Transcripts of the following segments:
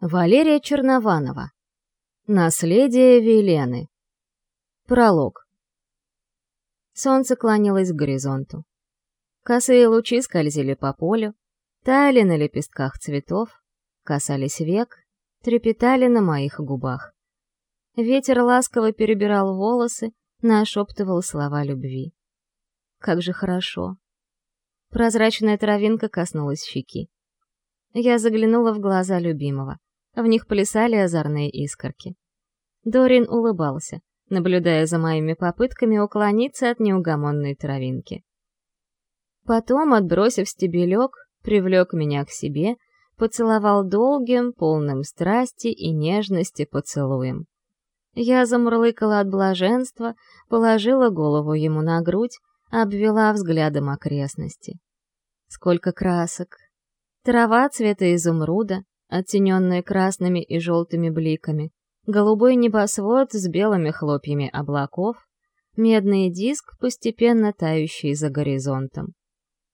Валерия Чернованова. Наследие Велены. Пролог. Солнце клонилось к горизонту. Косые лучи скользили по полю, таяли на лепестках цветов, касались век, трепетали на моих губах. Ветер ласково перебирал волосы, нашептывал слова любви. Как же хорошо. Прозрачная травинка коснулась щеки. Я заглянула в глаза любимого. В них плясали озорные искорки. Дорин улыбался, наблюдая за моими попытками уклониться от неугомонной травинки. Потом, отбросив стебелек, привлек меня к себе, поцеловал долгим, полным страсти и нежности поцелуем. Я замурлыкала от блаженства, положила голову ему на грудь, обвела взглядом окрестности. Сколько красок! Трава цвета изумруда, оттененные красными и желтыми бликами, голубой небосвод с белыми хлопьями облаков, медный диск, постепенно тающий за горизонтом.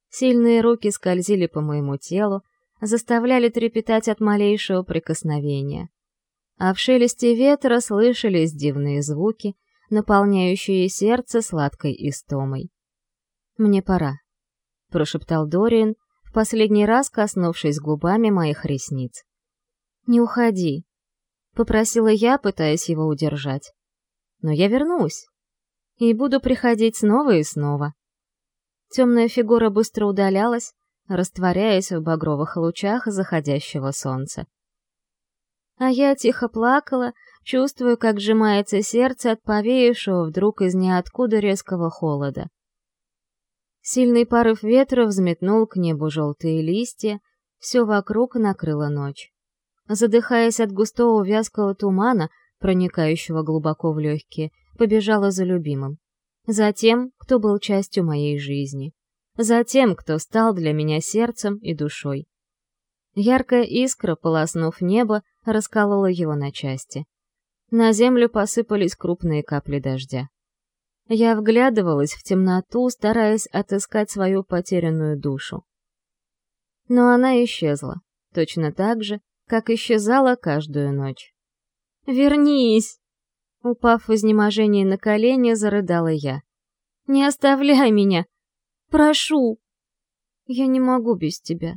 Сильные руки скользили по моему телу, заставляли трепетать от малейшего прикосновения. А в шелесте ветра слышались дивные звуки, наполняющие сердце сладкой истомой. «Мне пора», — прошептал Дориан, в последний раз коснувшись губами моих ресниц. «Не уходи», — попросила я, пытаясь его удержать. «Но я вернусь. И буду приходить снова и снова». Темная фигура быстро удалялась, растворяясь в багровых лучах заходящего солнца. А я тихо плакала, чувствуя, как сжимается сердце от повеявшего вдруг из ниоткуда резкого холода. Сильный порыв ветра взметнул к небу желтые листья, все вокруг накрыла ночь. Задыхаясь от густого вязкого тумана, проникающего глубоко в легкие, побежала за любимым. За тем, кто был частью моей жизни. За тем, кто стал для меня сердцем и душой. Яркая искра, полоснув небо, расколола его на части. На землю посыпались крупные капли дождя. Я вглядывалась в темноту, стараясь отыскать свою потерянную душу. Но она исчезла, точно так же, как исчезала каждую ночь. «Вернись!» Упав в изнеможении на колени, зарыдала я. «Не оставляй меня! Прошу!» «Я не могу без тебя»,